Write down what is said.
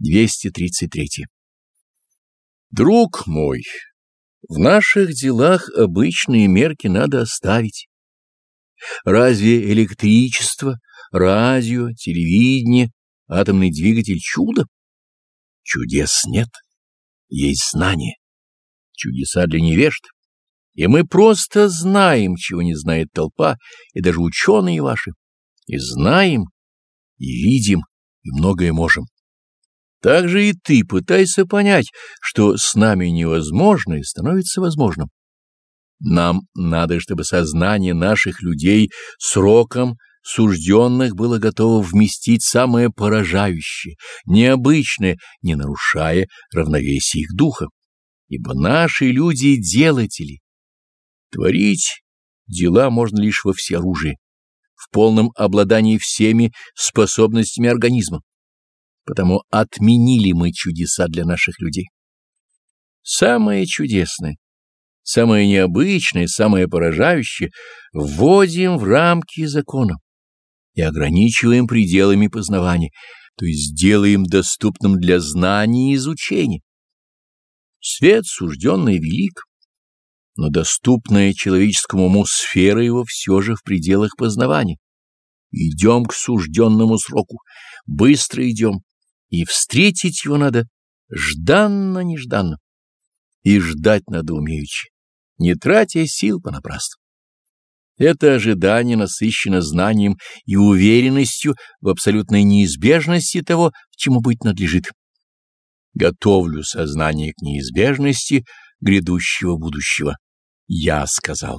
233. Друг мой, в наших делах обычные мерки надо оставить. Разве электричество, радио, телевидение, атомный двигатель — чудо? Чудес нет, есть знание. Чудеса для невежд. И мы просто знаем, чего не знает толпа, и даже ученые ваши. И знаем, и видим, и многое можем. Так же и ты пытайся понять, что с нами невозможное становится возможным. Нам надо, чтобы сознание наших людей сроком сужденных было готово вместить самое поражающее, необычное, не нарушая равновесия их духа. Ибо наши люди — делатели. Творить дела можно лишь во всеоружии, в полном обладании всеми способностями организма потому отменили мы чудеса для наших людей. Самое чудесное, самое необычное, самое поражающее вводим в рамки закона и ограничиваем пределами познавания, то есть делаем доступным для знаний и изучения. Свет сужденный велик, но доступная человеческому уму сфера его все же в пределах познавания. Идем к сужденному сроку, быстро идем, и встретить его надо жданно-нежданно. И ждать надо умеючи, не тратя сил понапрасну. Это ожидание насыщено знанием и уверенностью в абсолютной неизбежности того, чему быть надлежит. Готовлю сознание к неизбежности грядущего будущего. Я сказал.